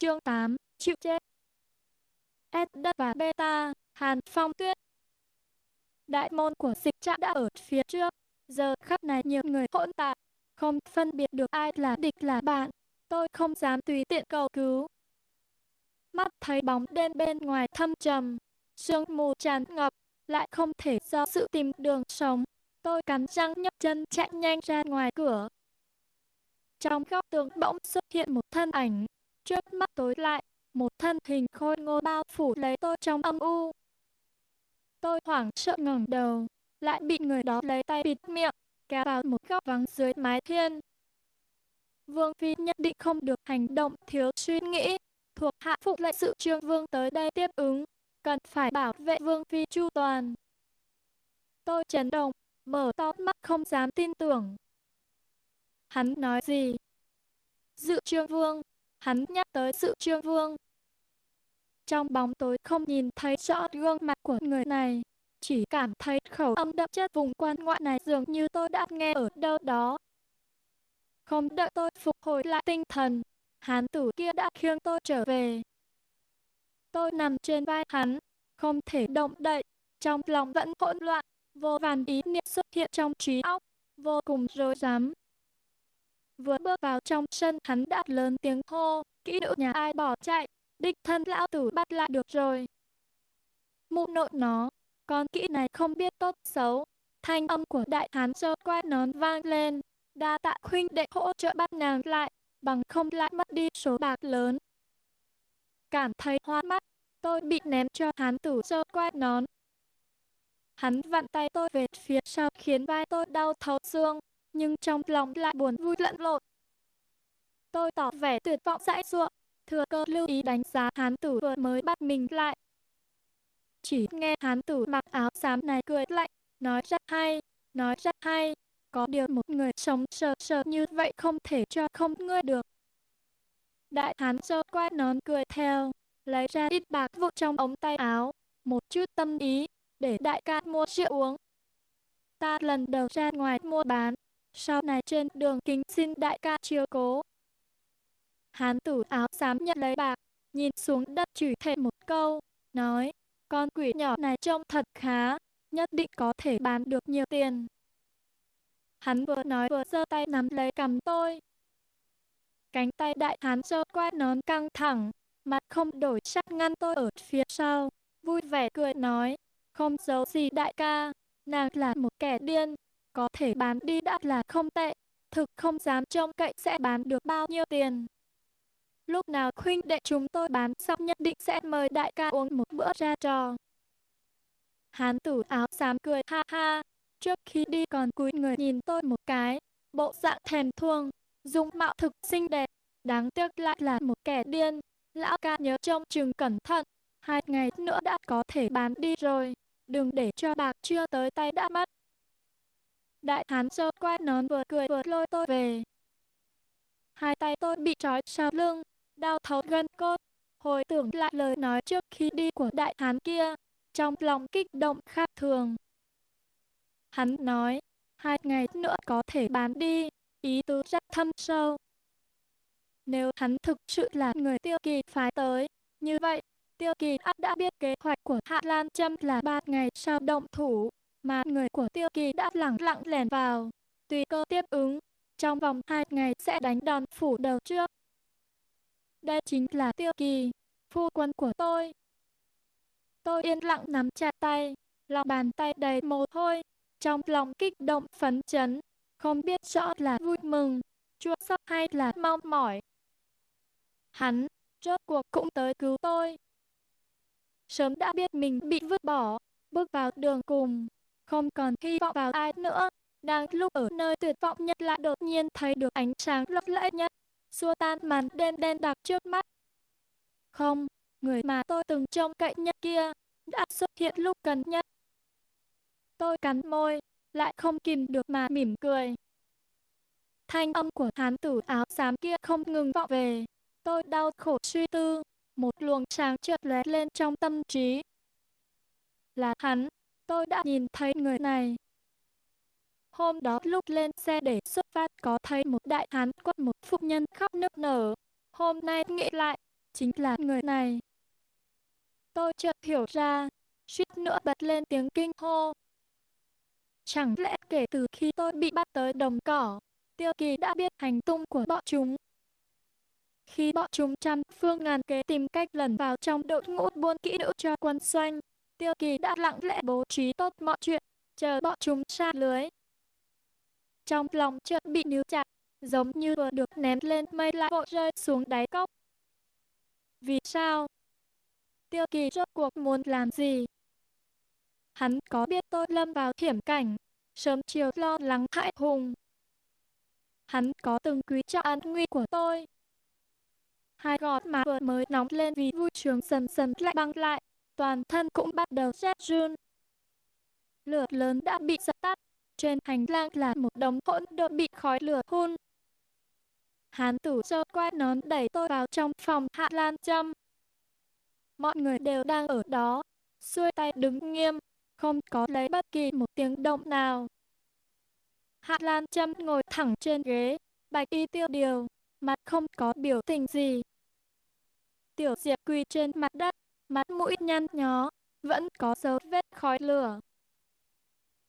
Chương 8, chịu chết. S đất và beta, Hàn Phong Tuyết. Đại môn của dịch trạm đã ở phía trước, giờ khắp này nhiều người hỗn tạp, không phân biệt được ai là địch là bạn. Tôi không dám tùy tiện cầu cứu. Mắt thấy bóng đen bên ngoài thâm trầm, sương mù tràn ngập, lại không thể do sự tìm đường sống. Tôi cắn răng nhấc chân chạy nhanh ra ngoài cửa. Trong góc tường bỗng xuất hiện một thân ảnh, trước mắt tối lại, một thân hình khôi ngô bao phủ lấy tôi trong âm u. Tôi hoảng sợ ngẩng đầu, lại bị người đó lấy tay bịt miệng, kéo vào một góc vắng dưới mái thiên. Vương Phi nhất định không được hành động thiếu suy nghĩ, thuộc hạ phục lệnh sự trương vương tới đây tiếp ứng, cần phải bảo vệ Vương Phi chu toàn. Tôi chấn động, mở to mắt không dám tin tưởng. Hắn nói gì? Dự trương vương, hắn nhắc tới sự trương vương. Trong bóng tối không nhìn thấy rõ gương mặt của người này, chỉ cảm thấy khẩu âm đậm chất vùng quan ngoại này dường như tôi đã nghe ở đâu đó. Không đợi tôi phục hồi lại tinh thần, hán tử kia đã khiêng tôi trở về. Tôi nằm trên vai hắn, không thể động đậy, trong lòng vẫn hỗn loạn, vô vàn ý niệm xuất hiện trong trí óc, vô cùng rối rắm. Vừa bước vào trong sân hắn đã lớn tiếng hô, kỹ nữ nhà ai bỏ chạy, địch thân lão tử bắt lại được rồi. Mụ nội nó, con kỹ này không biết tốt xấu. Thanh âm của đại hán sơ qua nón vang lên, đa tạ huynh đệ hỗ trợ bắt nàng lại, bằng không lại mất đi số bạc lớn. Cảm thấy hoa mắt, tôi bị ném cho hán tử sơ qua nón. Hắn vặn tay tôi về phía sau khiến vai tôi đau thấu xương, nhưng trong lòng lại buồn vui lẫn lộn. Tôi tỏ vẻ tuyệt vọng dãi ruộng, thừa cơ lưu ý đánh giá hán tử vừa mới bắt mình lại. Chỉ nghe hán tử mặc áo xám này cười lạnh, nói rất hay, nói rất hay, có điều một người sống sờ sờ như vậy không thể cho không ngươi được. Đại hán sơ quay nón cười theo, lấy ra ít bạc vụ trong ống tay áo, một chút tâm ý, để đại ca mua rượu uống. Ta lần đầu ra ngoài mua bán, sau này trên đường kính xin đại ca chiếu cố. Hán tử áo xám nhận lấy bạc, nhìn xuống đất chửi thêm một câu, nói, con quỷ nhỏ này trông thật khá, nhất định có thể bán được nhiều tiền. Hắn vừa nói vừa giơ tay nắm lấy cầm tôi. Cánh tay đại hán giơ qua nón căng thẳng, mặt không đổi sắc ngăn tôi ở phía sau, vui vẻ cười nói, không giấu gì đại ca, nàng là một kẻ điên, có thể bán đi đã là không tệ, thực không dám trông cậy sẽ bán được bao nhiêu tiền. Lúc nào khuynh đệ chúng tôi bán xong nhất định sẽ mời đại ca uống một bữa ra trò. Hán tử áo xám cười ha ha, trước khi đi còn cúi người nhìn tôi một cái, bộ dạng thèm thuông, dung mạo thực xinh đẹp, đáng tiếc lại là một kẻ điên. Lão ca nhớ trông chừng cẩn thận, hai ngày nữa đã có thể bán đi rồi, đừng để cho bạc chưa tới tay đã mất. Đại hán sâu quay nón vừa cười vừa lôi tôi về. Hai tay tôi bị trói sau lưng, đau thấu gân cốt. Hồi tưởng lại lời nói trước khi đi của đại hán kia, trong lòng kích động khác thường. Hắn nói, hai ngày nữa có thể bán đi, ý tứ rất thâm sâu. Nếu hắn thực sự là người tiêu kỳ phái tới, như vậy, tiêu kỳ ác đã biết kế hoạch của Hạ Lan Trâm là ba ngày sau động thủ, mà người của tiêu kỳ đã lặng lặng lẻn vào, tùy cơ tiếp ứng, trong vòng hai ngày sẽ đánh đòn phủ đầu trước. Đây chính là tiêu kỳ, phu quân của tôi. Tôi yên lặng nắm chặt tay, lòng bàn tay đầy mồ hôi, trong lòng kích động phấn chấn, không biết rõ là vui mừng, chua xót hay là mong mỏi. Hắn, rốt cuộc cũng tới cứu tôi. Sớm đã biết mình bị vứt bỏ, bước vào đường cùng, không còn hy vọng vào ai nữa. Đang lúc ở nơi tuyệt vọng nhất lại đột nhiên thấy được ánh sáng lấp lẫy nhất, xua tan màn đen đen đặc trước mắt. Không, người mà tôi từng trông cậy nhất kia, đã xuất hiện lúc cần nhất. Tôi cắn môi, lại không kìm được mà mỉm cười. Thanh âm của hán tử áo xám kia không ngừng vọng về. Tôi đau khổ suy tư, một luồng sáng chợt lóe lên trong tâm trí. Là hắn, tôi đã nhìn thấy người này. Hôm đó lúc lên xe để xuất phát có thấy một đại hán quất một phụ nhân khóc nức nở. Hôm nay nghĩ lại, chính là người này. Tôi chợt hiểu ra, suýt nữa bật lên tiếng kinh hô. Chẳng lẽ kể từ khi tôi bị bắt tới đồng cỏ, Tiêu Kỳ đã biết hành tung của bọn chúng. Khi bọn chúng trăm phương ngàn kế tìm cách lẩn vào trong đội ngũ buôn kỹ nữ cho quân doanh, Tiêu Kỳ đã lặng lẽ bố trí tốt mọi chuyện, chờ bọn chúng xa lưới. Trong lòng chợt bị níu chặt, giống như vừa được ném lên mây lại vội rơi xuống đáy cốc. Vì sao? Tiêu Kỳ rốt cuộc muốn làm gì? Hắn có biết tôi lâm vào hiểm cảnh, sớm chiều lo lắng hại hùng. Hắn có từng quý trọng an nguy của tôi. Hai gọt má vừa mới nóng lên vì vui sướng dần dần lại băng lại, toàn thân cũng bắt đầu rét run. Lửa lớn đã bị dập tắt, trên hành lang là một đống hỗn độn bị khói lửa hun. Hán tử sơ quay nón đẩy tôi vào trong phòng hạ lan châm. Mọi người đều đang ở đó, xuôi tay đứng nghiêm, không có lấy bất kỳ một tiếng động nào. Hạ Lan Trâm ngồi thẳng trên ghế, bạch y tiêu điều, mặt không có biểu tình gì. Tiểu Diệp quỳ trên mặt đất, mặt mũi nhăn nhó, vẫn có dấu vết khói lửa.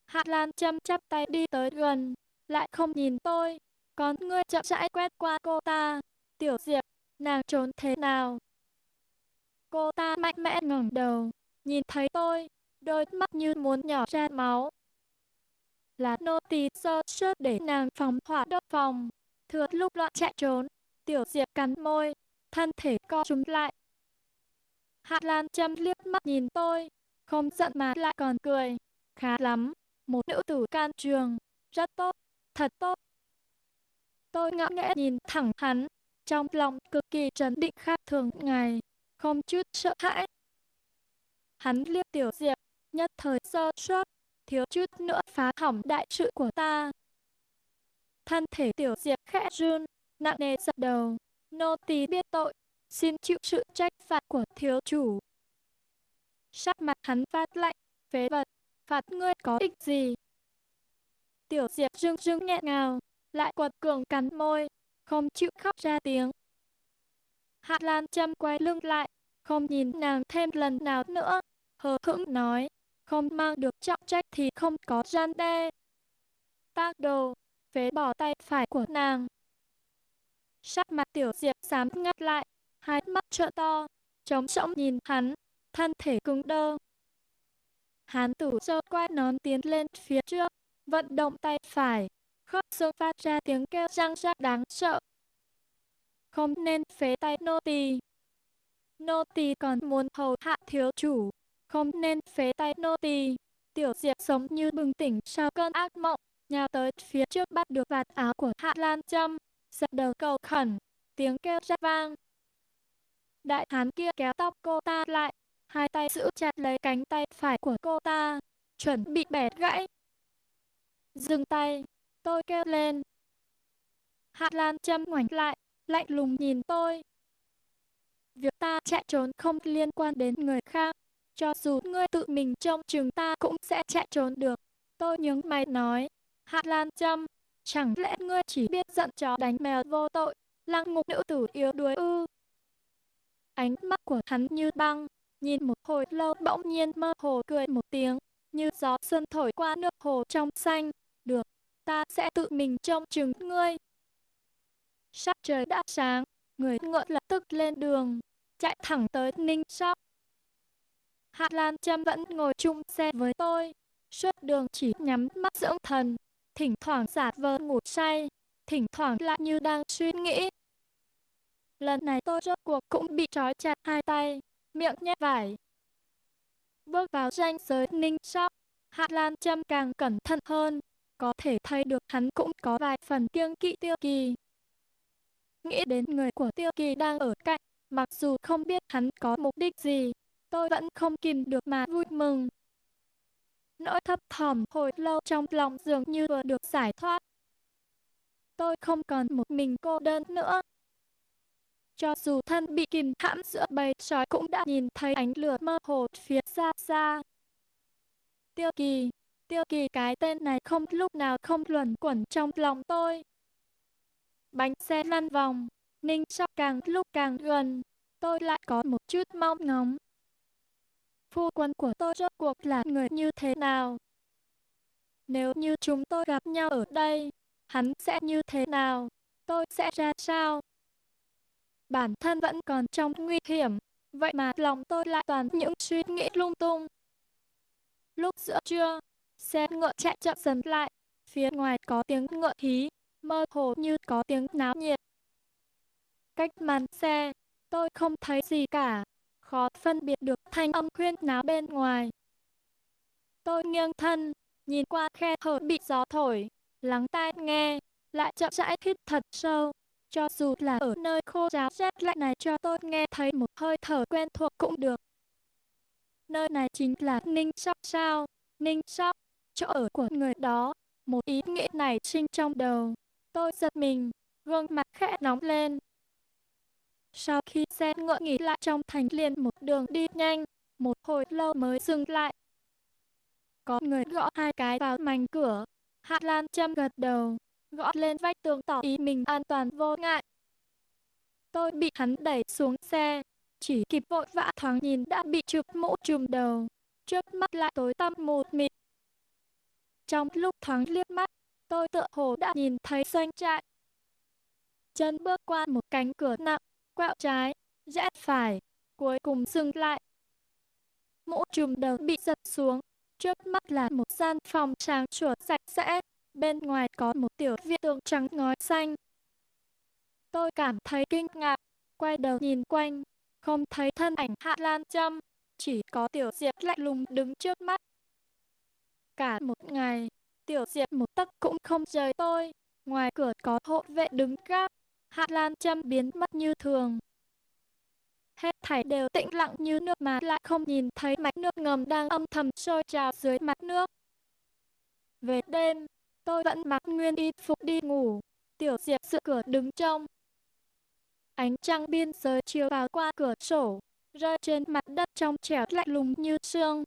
Hạ Lan châm chắp tay đi tới gần, lại không nhìn tôi, còn ngươi chậm rãi quét qua cô ta. Tiểu Diệp, nàng trốn thế nào? Cô ta mạnh mẽ ngẩng đầu, nhìn thấy tôi, đôi mắt như muốn nhỏ ra máu. Là nô tỳ sơ suất để nàng phòng hỏa đốt phòng, thừa lúc loạn chạy trốn. Tiểu Diệp cắn môi, thân thể co trúng lại. Hạ Lan châm liếc mắt nhìn tôi, không giận mà lại còn cười. Khá lắm, một nữ tử can trường, rất tốt, thật tốt. Tôi ngạo nghẽ nhìn thẳng hắn, trong lòng cực kỳ trấn định khác thường ngày, không chút sợ hãi. Hắn liếc tiểu diệp, nhất thời sơ suất, thiếu chút nữa phá hỏng đại sự của ta. Thân thể tiểu diệp khẽ run, nặng nề giật đầu, nô tỳ biết tội, xin chịu sự trách phạt của thiếu chủ. Sắc mặt hắn phát lạnh, phế vật, phạt ngươi có ích gì? Tiểu diệp rưng rưng nghẹn ngào, lại quật cường cắn môi, không chịu khóc ra tiếng. Hạ Lan châm quay lưng lại, không nhìn nàng thêm lần nào nữa, hờ hững nói, không mang được trọng trách thì không có gian đe. Tác đồ, phế bỏ tay phải của nàng. Sắc mặt tiểu diệp xám ngắt lại, hai mắt trợ to, trống rỗng nhìn hắn, thân thể cứng đơ. Hán tử sơ quay nón tiến lên phía trước, vận động tay phải, khớp xương phát ra tiếng kêu răng rắc đáng sợ. Không nên phế tay nô tỳ. Nô tỳ còn muốn hầu hạ thiếu chủ, không nên phế tay nô tỳ. Tiểu Diệp sống như bừng tỉnh sau cơn ác mộng, nhào tới phía trước bắt được vạt áo của Hạ Lan Trâm, giật đầu cầu khẩn, tiếng kêu rát vang. Đại hán kia kéo tóc cô ta lại, hai tay giữ chặt lấy cánh tay phải của cô ta, chuẩn bị bẻ gãy. Dừng tay, tôi kêu lên. Hạ Lan châm ngoảnh lại, lạnh lùng nhìn tôi. Việc ta chạy trốn không liên quan đến người khác, cho dù ngươi tự mình trông chừng ta cũng sẽ chạy trốn được. Tôi nhướng mày nói, Hạ Lan châm, chẳng lẽ ngươi chỉ biết giận chó đánh mèo vô tội, lăng ngục nữ tử yếu đuối ư? Ánh mắt của hắn như băng, nhìn một hồi lâu bỗng nhiên mơ hồ cười một tiếng, như gió xuân thổi qua nước hồ trong xanh. Được, ta sẽ tự mình trông chừng ngươi. Sắc trời đã sáng, người ngựa lập tức lên đường, chạy thẳng tới Ninh Sóc. Hạ Lan Trâm vẫn ngồi chung xe với tôi, suốt đường chỉ nhắm mắt dưỡng thần, thỉnh thoảng giả vờ ngủ say, thỉnh thoảng lại như đang suy nghĩ. Lần này tôi rốt cuộc cũng bị trói chặt hai tay, miệng nhét vải. Bước vào danh giới ninh sóc, Hạ Lan Trâm càng cẩn thận hơn, có thể thấy được hắn cũng có vài phần kiêng kỵ tiêu kỳ. Nghĩ đến người của tiêu kỳ đang ở cạnh, mặc dù không biết hắn có mục đích gì, tôi vẫn không kìm được mà vui mừng. Nỗi thấp thỏm hồi lâu trong lòng dường như vừa được giải thoát. Tôi không còn một mình cô đơn nữa. Cho dù thân bị kìm hãm giữa bầy sói cũng đã nhìn thấy ánh lửa mơ hồ phía xa xa. Tiêu kỳ, tiêu kỳ cái tên này không lúc nào không luẩn quẩn trong lòng tôi. Bánh xe lăn vòng, ninh sóc càng lúc càng gần, tôi lại có một chút mong ngóng. Phu quân của tôi rốt cuộc là người như thế nào? Nếu như chúng tôi gặp nhau ở đây, hắn sẽ như thế nào? Tôi sẽ ra sao? Bản thân vẫn còn trong nguy hiểm, vậy mà lòng tôi lại toàn những suy nghĩ lung tung. Lúc giữa trưa, xe ngựa chạy chậm dần lại, phía ngoài có tiếng ngựa hí, mơ hồ như có tiếng náo nhiệt. Cách màn xe, tôi không thấy gì cả, khó phân biệt được thanh âm khuyên náo bên ngoài. Tôi nghiêng thân, nhìn qua khe hở bị gió thổi, lắng tai nghe, lại chậm rãi hít thật sâu. Cho dù là ở nơi khô ráo rét lạnh này cho tôi nghe thấy một hơi thở quen thuộc cũng được. Nơi này chính là Ninh Sóc sao? Ninh Sóc, chỗ ở của người đó. Một ý nghĩ này sinh trong đầu. Tôi giật mình, gương mặt khẽ nóng lên. Sau khi xe ngựa nghỉ lại trong thành liền một đường đi nhanh, một hồi lâu mới dừng lại. Có người gõ hai cái vào mảnh cửa. Hạ Lan châm gật đầu, gõ lên vách tường tỏ ý mình an toàn vô ngại. Tôi bị hắn đẩy xuống xe, chỉ kịp vội vã thoáng nhìn đã bị chụp mũ trùm đầu, trước mắt lại tối tăm một mịt. Trong lúc thoáng liếc mắt, tôi tựa hồ đã nhìn thấy doanh trại. Chân bước qua một cánh cửa nặng, quẹo trái, rẽ phải, cuối cùng dừng lại. Mũ trùm đầu bị giật xuống, trước mắt là một gian phòng sáng chuột sạch sẽ, bên ngoài có một tiểu viện tường trắng ngói xanh. Tôi cảm thấy kinh ngạc, quay đầu nhìn quanh, không thấy thân ảnh Hạ Lan Trâm, chỉ có Tiểu Diệp lạnh lùng đứng trước mắt. Cả một ngày, Tiểu Diệp một tấc cũng không rời tôi, ngoài cửa có hộ vệ đứng gác, Hạ Lan Trâm biến mất như thường. Hết thảy đều tĩnh lặng như nước mà lại không nhìn thấy mạch nước ngầm đang âm thầm sôi trào dưới mặt nước. Về đêm, tôi vẫn mặc nguyên y phục đi ngủ, Tiểu Diệp sự cửa đứng trong, Ánh trăng biên giới chiếu vào qua cửa sổ, rơi trên mặt đất trong trẻo lạnh lùng như sương.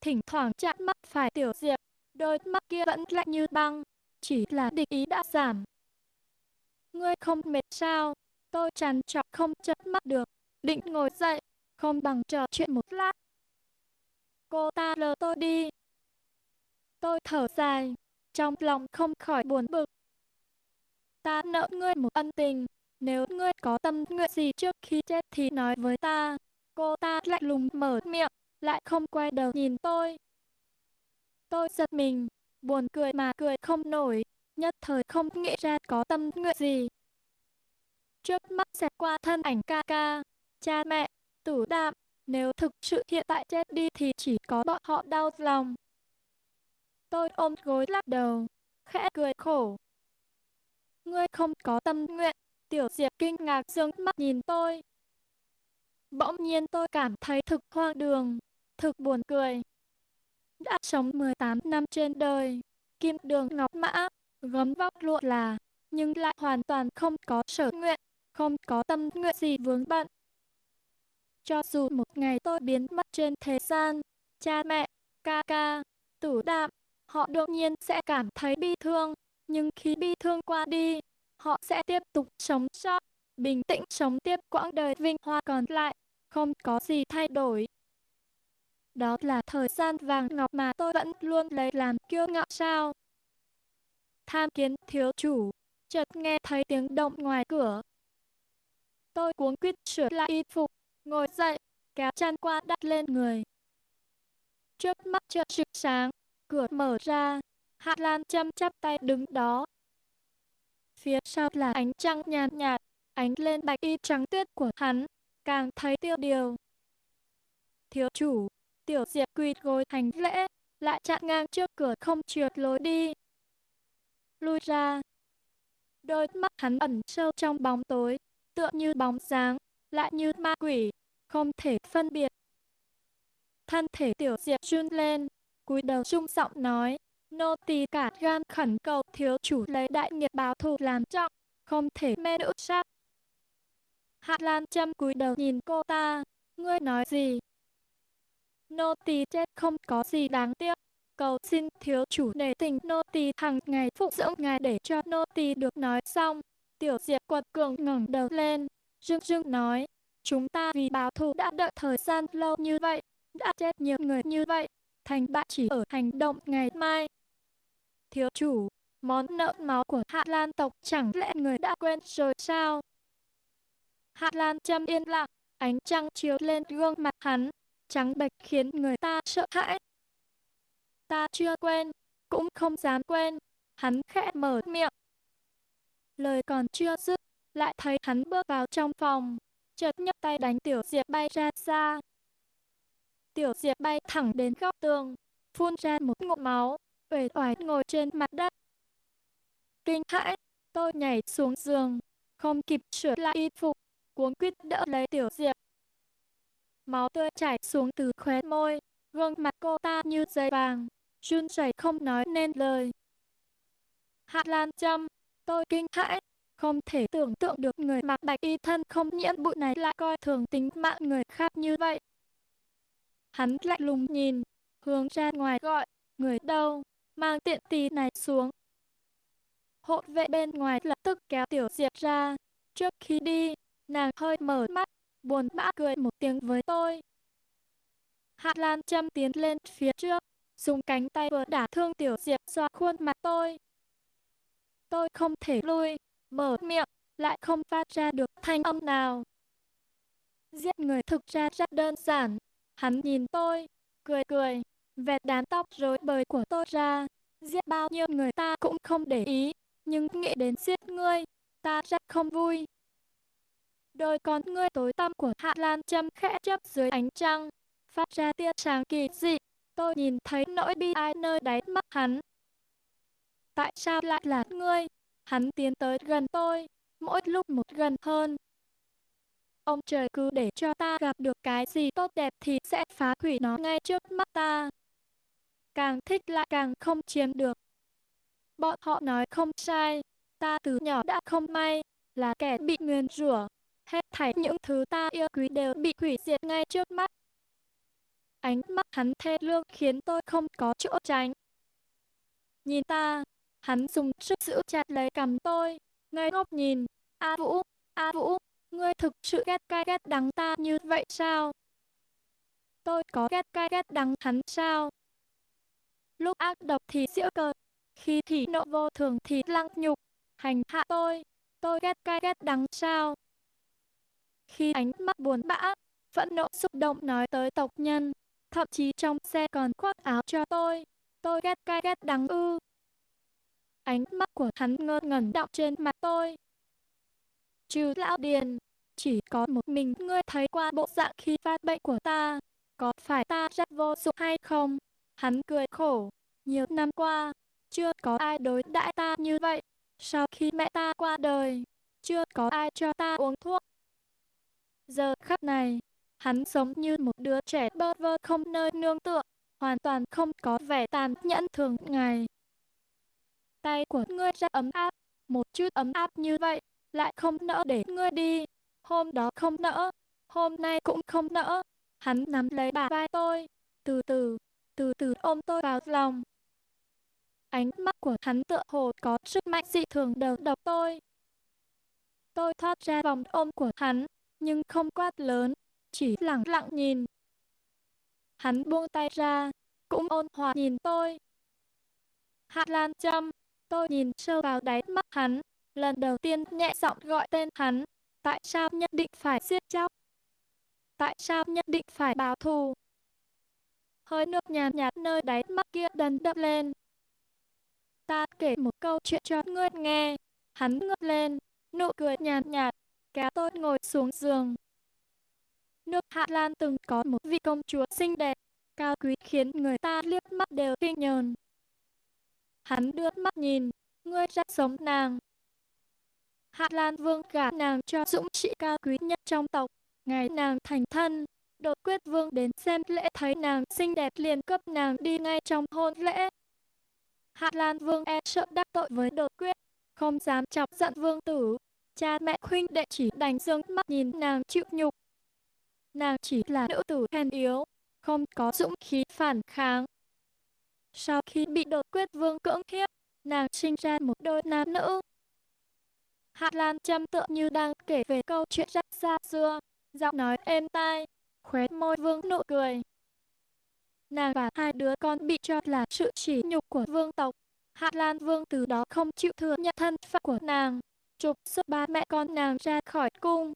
Thỉnh thoảng chạm mắt phải tiểu diệp, đôi mắt kia vẫn lạnh như băng, chỉ là địch ý đã giảm. Ngươi không mệt sao? Tôi trằn trọc không chớp mắt được, định ngồi dậy, không bằng trò chuyện một lát. Cô ta lờ tôi đi. Tôi thở dài, trong lòng không khỏi buồn bực. Ta nợ ngươi một ân tình, nếu ngươi có tâm nguyện gì trước khi chết thì nói với ta. Cô ta lạnh lùng mở miệng, lại không quay đầu nhìn tôi. Tôi giật mình, buồn cười mà cười không nổi, nhất thời không nghĩ ra có tâm nguyện gì. Trước mắt xẹt qua thân ảnh ca ca, cha mẹ, tủ đạm, nếu thực sự hiện tại chết đi thì chỉ có bọn họ đau lòng. Tôi ôm gối lắc đầu, khẽ cười khổ. Ngươi không có tâm nguyện, Tiểu Diệp kinh ngạc dương mắt nhìn tôi. Bỗng nhiên tôi cảm thấy thực hoang đường, thực buồn cười. Đã sống 18 năm trên đời, kim đường ngọc mã, gấm vóc lụa là, nhưng lại hoàn toàn không có sở nguyện, không có tâm nguyện gì vướng bận. Cho dù một ngày tôi biến mất trên thế gian, cha mẹ, ca ca, tủ đạm, họ đương nhiên sẽ cảm thấy bi thương, nhưng khi bi thương qua đi, họ sẽ tiếp tục sống sót, bình tĩnh sống tiếp quãng đời vinh hoa còn lại, không có gì thay đổi. Đó là thời gian vàng ngọc mà tôi vẫn luôn lấy làm kiêu ngạo sao. Tham kiến thiếu chủ, chợt nghe thấy tiếng động ngoài cửa. Tôi cuống quýt sửa lại y phục, ngồi dậy, kéo chăn qua đặt lên người. Trước mắt chợt trực sáng, cửa mở ra, Hạ Lan chăm chắp tay đứng đó, Phía sau là ánh trăng nhàn nhạt, nhạt, ánh lên bạch y trắng tuyết của hắn, càng thấy tiêu điều. Thiếu chủ, tiểu diệp quỳ gối hành lễ, lại chặn ngang trước cửa không trượt lối đi. Lui ra. Đôi mắt hắn ẩn sâu trong bóng tối, tựa như bóng dáng, lại như ma quỷ, không thể phân biệt. Thân thể tiểu diệp run lên, cúi đầu trung giọng nói, Nô tỳ cả gan khẩn cầu thiếu chủ lấy đại nghiệp báo thù làm trọng, không thể mê nữ sắc. Hạ Lan châm cúi đầu nhìn cô ta, ngươi nói gì? Nô tỳ chết không có gì đáng tiếc, cầu xin thiếu chủ để tình nô tỳ hàng ngày phụng dưỡng ngài để cho nô tỳ được nói xong. Tiểu Diệp quật cường ngẩng đầu lên, rưng rưng nói, Chúng ta vì báo thù đã đợi thời gian lâu như vậy, đã chết nhiều người như vậy, thành bại chỉ ở hành động ngày mai. Thiếu chủ, món nợ máu của Hạ Lan tộc chẳng lẽ người đã quên rồi sao? Hạ Lan châm yên lặng, ánh trăng chiếu lên gương mặt hắn, trắng bệch khiến người ta sợ hãi. Ta chưa quên, cũng không dám quên, hắn khẽ mở miệng. Lời còn chưa dứt, lại thấy hắn bước vào trong phòng, chợt nhấc tay đánh Tiểu Diệp bay ra xa. Tiểu Diệp bay thẳng đến góc tường, phun ra một ngụm máu, uể oải ngồi trên mặt đất. Kinh hãi, tôi nhảy xuống giường, không kịp sửa lại y phục, cuống quýt đỡ lấy Tiểu Diệp. Máu tươi chảy xuống từ khóe môi, gương mặt cô ta như giấy vàng, run rẩy không nói nên lời. Hạ Lan Trâm, tôi kinh hãi, không thể tưởng tượng được người mặc bạch y thân không nhiễm bụi này lại coi thường tính mạng người khác như vậy. Hắn lạnh lùng nhìn, hướng ra ngoài gọi, người đâu, mang tiện tì này xuống. Hộ vệ bên ngoài lập tức kéo tiểu diệp ra. Trước khi đi, nàng hơi mở mắt, buồn bã cười một tiếng với tôi. Hạ Lan châm tiến lên phía trước, dùng cánh tay vừa đả thương tiểu diệp xoa khuôn mặt tôi. Tôi không thể lui, mở miệng, lại không phát ra được thanh âm nào. Giết người thực ra rất đơn giản. Hắn nhìn tôi, cười cười, vẹt đám tóc rối bời của tôi ra. Giết bao nhiêu người ta cũng không để ý, nhưng nghĩ đến giết ngươi, ta rất không vui. Đôi con ngươi tối tăm của Hạ Lan châm khẽ chấp dưới ánh trăng, phát ra tia sáng kỳ dị. Tôi nhìn thấy nỗi bi ai nơi đáy mắt hắn. Tại sao lại là ngươi? Hắn tiến tới gần tôi, mỗi lúc một gần hơn. Ông trời cứ để cho ta gặp được cái gì tốt đẹp thì sẽ phá hủy nó ngay trước mắt ta. Càng thích lại càng không chiếm được. Bọn họ nói không sai, ta từ nhỏ đã không may, là kẻ bị nguyền rủa. Hết thảy những thứ ta yêu quý đều bị hủy diệt ngay trước mắt. Ánh mắt hắn thê lương khiến tôi không có chỗ tránh. Nhìn ta, Hắn dùng sức giữ chặt lấy cầm tôi, ngây ngốc nhìn. A Vũ, A Vũ, ngươi thực sự ghét cay ghét đắng ta như vậy sao? Tôi có ghét cay ghét đắng hắn sao? Lúc ác độc thì diễu cờ, khi thì nộ vô thường thì lăng nhục, hành hạ tôi, tôi ghét cay ghét đắng sao? Khi ánh mắt buồn bã, phẫn nộ xúc động nói tới tộc nhân, thậm chí trong xe còn khoác áo cho tôi, tôi ghét cay ghét đắng ư. Ánh mắt của hắn ngơ ngẩn đọng trên mặt tôi. Trừ lão điền, chỉ có một mình ngươi thấy qua bộ dạng khi phát bệnh của ta. Có phải ta rất vô dụng hay không? Hắn cười khổ. Nhiều năm qua, chưa có ai đối đãi ta như vậy. Sau khi mẹ ta qua đời, chưa có ai cho ta uống thuốc. Giờ khắc này, hắn sống như một đứa trẻ bơ vơ không nơi nương tựa, hoàn toàn không có vẻ tàn nhẫn thường ngày. Tay của ngươi rất ấm áp, một chút ấm áp như vậy, lại không nỡ để ngươi đi. Hôm đó không nỡ, hôm nay cũng không nỡ. Hắn nắm lấy bà vai tôi, từ từ, từ từ ôm tôi vào lòng. Ánh mắt của hắn tựa hồ có sức mạnh dị thường đầu độc tôi. Tôi thoát ra vòng ôm của hắn, nhưng không quát lớn, chỉ lặng lặng nhìn. Hắn buông tay ra, cũng ôn hòa nhìn tôi. Hạ Lan Trâm, Tôi nhìn sâu vào đáy mắt hắn, lần đầu tiên nhẹ giọng gọi tên hắn. Tại sao nhất định phải giết chóc? Tại sao nhất định phải báo thù? Hơi nước nhàn nhạt, nơi đáy mắt kia đần đập lên. Ta kể một câu chuyện cho ngươi nghe. Hắn ngước lên, nụ cười nhàn nhạt, kéo tôi ngồi xuống giường. Nước Hạ Lan từng có một vị công chúa xinh đẹp, cao quý khiến người ta liếc mắt đều kinh nhờn. Hắn đưa mắt nhìn, ngươi rất giống nàng. Hạ Lan Vương gả nàng cho dũng sĩ cao quý nhất trong tộc. Ngày nàng thành thân, đột quyết vương đến xem lễ thấy nàng xinh đẹp liền cấp nàng đi ngay trong hôn lễ. Hạ Lan Vương e sợ đắc tội với đột quyết, không dám chọc giận vương tử. Cha mẹ huynh đệ chỉ đành dương mắt nhìn nàng chịu nhục. Nàng chỉ là nữ tử hèn yếu, không có dũng khí phản kháng. Sau khi bị đột quyết vương cưỡng hiếp, nàng sinh ra một đôi nam nữ. Hạ Lan châm tựa như đang kể về câu chuyện rất xa xưa. giọng nói êm tai, khóe môi vương nụ cười. Nàng và hai đứa con bị cho là sự chỉ nhục của vương tộc. Hạ Lan Vương từ đó không chịu thừa nhận thân phận của nàng, trục xuất ba mẹ con nàng ra khỏi cung.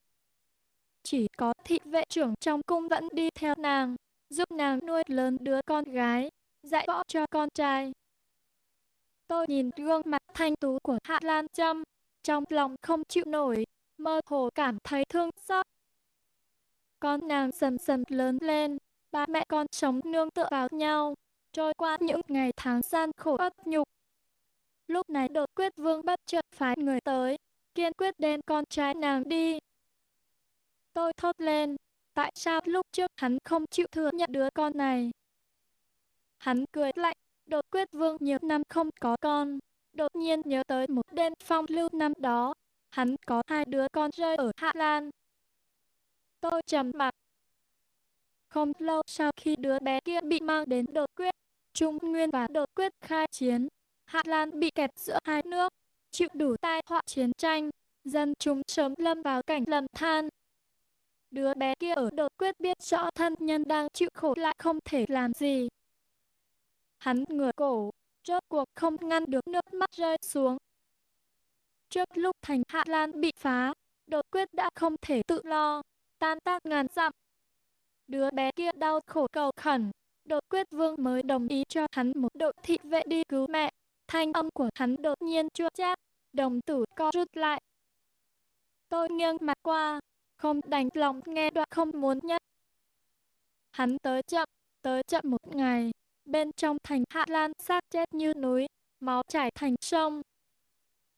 Chỉ có thị vệ trưởng trong cung vẫn đi theo nàng, giúp nàng nuôi lớn đứa con gái, dạy võ cho con trai. Tôi nhìn gương mặt thanh tú của Hạ Lan Trâm, trong lòng không chịu nổi, mơ hồ cảm thấy thương xót. Con nàng dần dần lớn lên, ba mẹ con sống nương tựa vào nhau, trôi qua những ngày tháng gian khổ ất nhục. Lúc này đột quyết vương bất chợt phái người tới, kiên quyết đem con trai nàng đi. Tôi thốt lên, tại sao lúc trước hắn không chịu thừa nhận đứa con này? Hắn cười lạnh, đột quyết vương nhiều năm không có con, đột nhiên nhớ tới một đêm phong lưu năm đó, hắn có hai đứa con rơi ở Hạ Lan. Tôi trầm mặc. Không lâu sau khi đứa bé kia bị mang đến đột quyết, Trung Nguyên và đột quyết khai chiến, Hạ Lan bị kẹt giữa hai nước, chịu đủ tai họa chiến tranh, dân chúng sớm lâm vào cảnh lầm than. Đứa bé kia ở đột quyết biết rõ thân nhân đang chịu khổ lại không thể làm gì. Hắn ngửa cổ, rốt cuộc không ngăn được nước mắt rơi xuống. Trước lúc thành Hạ Lan bị phá, đột quyết đã không thể tự lo, tan tác ngàn dặm. Đứa bé kia đau khổ cầu khẩn, đột quyết vương mới đồng ý cho hắn một đội thị vệ đi cứu mẹ. Thanh âm của hắn đột nhiên chua chát, đồng tử co rút lại. Tôi nghiêng mặt qua, không đành lòng nghe đoạn không muốn nhất. Hắn tới chậm, tới chậm một ngày, bên trong thành Hạ Lan xác chết như núi, máu chảy thành sông.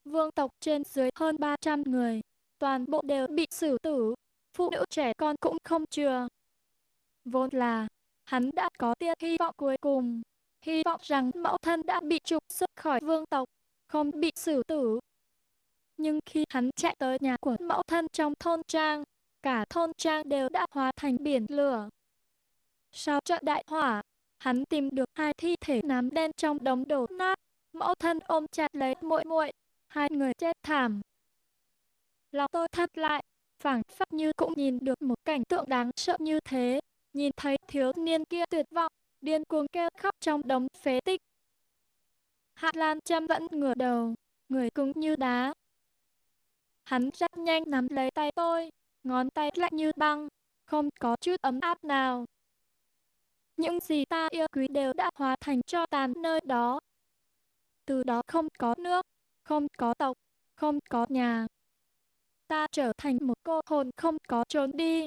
Vương tộc trên dưới hơn 300 người, toàn bộ đều bị xử tử, phụ nữ trẻ con cũng không chừa. Vốn là, hắn đã có tia hy vọng cuối cùng, hy vọng rằng mẫu thân đã bị trục xuất khỏi vương tộc, không bị xử tử. Nhưng khi hắn chạy tới nhà của mẫu thân trong thôn trang, cả thôn trang đều đã hóa thành biển lửa. Sau trận đại hỏa, hắn tìm được hai thi thể nám đen trong đống đổ nát, mẫu thân ôm chặt lấy muội muội, hai người chết thảm. Lòng tôi thắt lại, phảng phất như cũng nhìn được một cảnh tượng đáng sợ như thế, nhìn thấy thiếu niên kia tuyệt vọng, điên cuồng kêu khóc trong đống phế tích. Hạ Lan Trâm vẫn ngửa đầu, người cứng như đá. Hắn rất nhanh nắm lấy tay tôi, ngón tay lạnh như băng, không có chút ấm áp nào. Những gì ta yêu quý đều đã hóa thành cho tàn nơi đó. Từ đó không có nước, không có tộc, không có nhà. Ta trở thành một cô hồn không có trốn đi.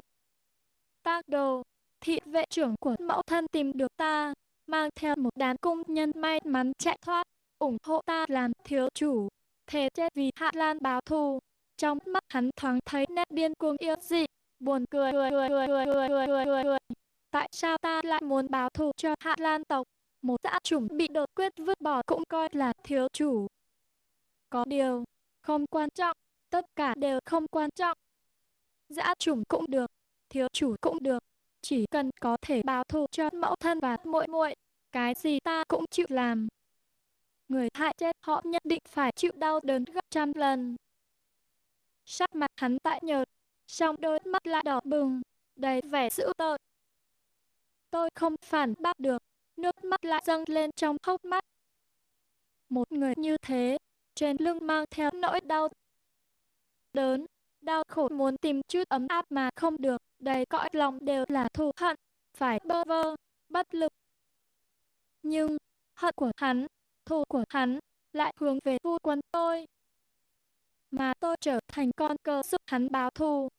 Tác đồ, thị vệ trưởng của mẫu thân tìm được ta, mang theo một đám cung nhân may mắn chạy thoát, ủng hộ ta làm thiếu chủ, thề chết vì Hạ Lan báo thù. Trong mắt hắn thoáng thấy nét điên cuồng yêu dị, buồn cười cười cười cười cười cười cười cười cười. Tại sao ta lại muốn báo thù cho Hạ Lan tộc? Một dã chủng bị đột quyết vứt bỏ cũng coi là thiếu chủ. Có điều, không quan trọng, tất cả đều không quan trọng. Dã chủng cũng được, thiếu chủ cũng được, chỉ cần có thể báo thù cho mẫu thân và muội muội, cái gì ta cũng chịu làm. Người hại chết họ nhất định phải chịu đau đớn gấp trăm lần. Sắc mặt hắn tại nhợt, trong đôi mắt lại đỏ bừng, đầy vẻ dữ tợn. Tôi không phản bác được, nước mắt lại dâng lên trong hốc mắt. Một người như thế, trên lưng mang theo nỗi đau đớn, đau khổ muốn tìm chút ấm áp mà không được, đầy cõi lòng đều là thù hận, phải bơ vơ, bất lực. Nhưng, hận của hắn, thù của hắn, lại hướng về vua quân tôi. Mà tôi trở thành con cờ giúp hắn báo thù.